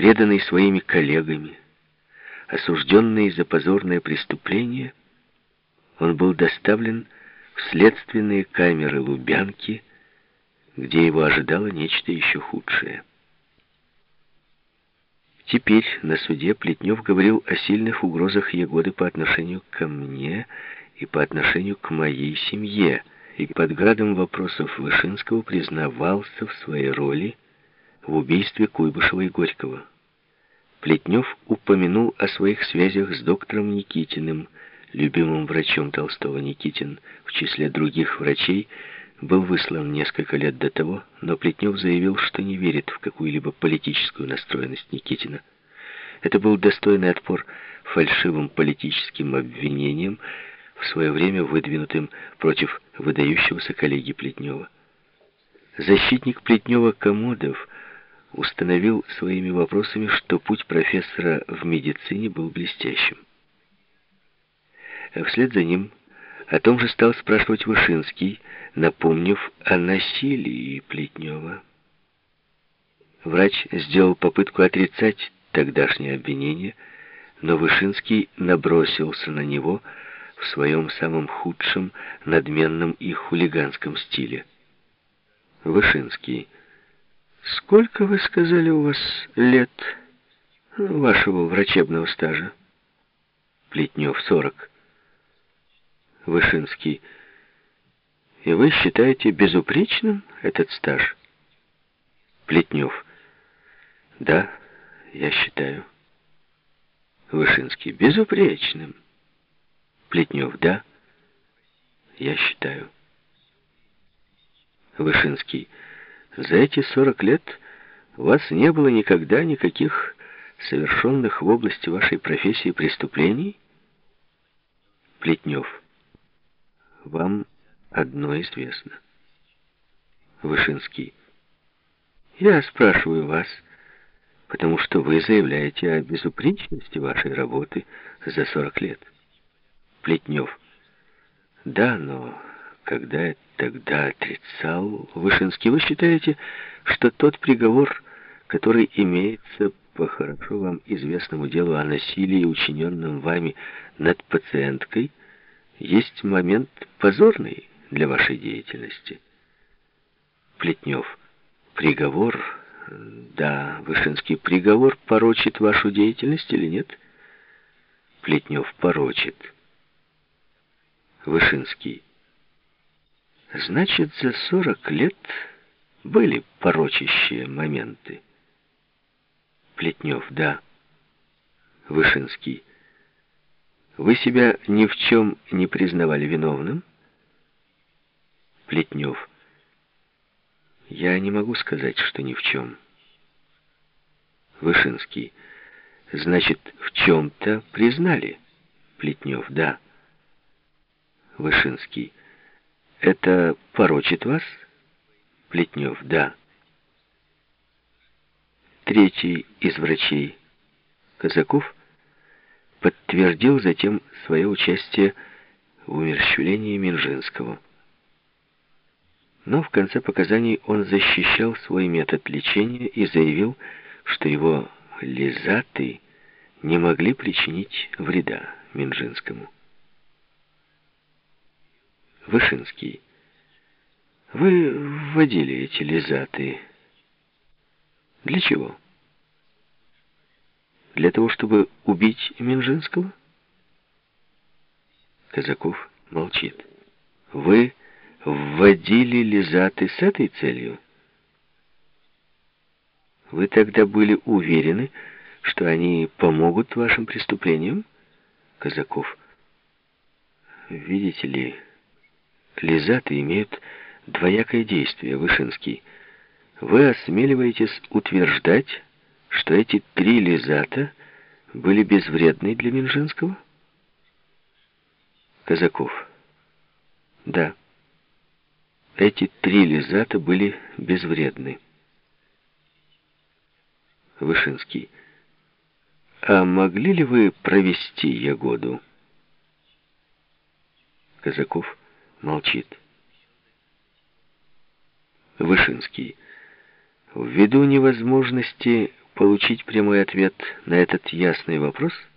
преданный своими коллегами, осужденный за позорное преступление, он был доставлен в следственные камеры Лубянки, где его ожидало нечто еще худшее. Теперь на суде Плетнев говорил о сильных угрозах Егоды по отношению ко мне и по отношению к моей семье, и под градом вопросов Вышинского признавался в своей роли в убийстве Куйбышева и Горького. Плетнев упомянул о своих связях с доктором Никитиным, любимым врачом Толстого Никитин, в числе других врачей, был выслан несколько лет до того, но Плетнев заявил, что не верит в какую-либо политическую настроенность Никитина. Это был достойный отпор фальшивым политическим обвинениям, в свое время выдвинутым против выдающегося коллеги Плетнева. Защитник Плетнева Комодов установил своими вопросами, что путь профессора в медицине был блестящим. Вслед за ним о том же стал спрашивать Вышинский, напомнив о насилии Плетнева. Врач сделал попытку отрицать тогдашнее обвинение, но Вышинский набросился на него в своем самом худшем, надменном и хулиганском стиле. Вышинский. «Сколько, вы сказали, у вас лет вашего врачебного стажа?» Плетнев. «Сорок». Вышинский. И вы считаете безупречным этот стаж? Плетнев. Да, я считаю. Вышинский. Безупречным. Плетнев. Да, я считаю. Вышинский. За эти сорок лет у вас не было никогда никаких совершенных в области вашей профессии преступлений? Плетнев. Вам одно известно. Вышинский. Я спрашиваю вас, потому что вы заявляете о безупречности вашей работы за 40 лет. Плетнев. Да, но когда я тогда отрицал... Вышинский, вы считаете, что тот приговор, который имеется по хорошо вам известному делу о насилии, учиненном вами над пациенткой, есть момент позорный для вашей деятельности. Плетнев. Приговор... Да, Вышинский, приговор порочит вашу деятельность или нет? Плетнев. Порочит. Вышинский. Значит, за сорок лет были порочащие моменты. Плетнев. Да. Вышинский. Вы себя ни в чем не признавали виновным? Плетнев. Я не могу сказать, что ни в чем. Вышинский. Значит, в чем-то признали? Плетнев. Да. Вышинский. Это порочит вас? Плетнев. Да. Третий из врачей. Казаков подтвердил затем свое участие в умерщвлении Минжинского. Но в конце показаний он защищал свой метод лечения и заявил, что его лизаты не могли причинить вреда Минжинскому. Вышинский. Вы вводили эти лизаты. Для чего? Для того, чтобы убить Минжинского? Казаков молчит. Вы вводили Лизаты с этой целью? Вы тогда были уверены, что они помогут вашим преступлениям? Казаков. Видите ли, Лизаты имеют двоякое действие, Вышинский. Вы осмеливаетесь утверждать, что эти три лизата были безвредны для Минжинского? Казаков. Да. Эти три лизата были безвредны. Вышинский. А могли ли вы провести Ягоду? Казаков молчит. Вышинский. Ввиду невозможности получить прямой ответ на этот ясный вопрос –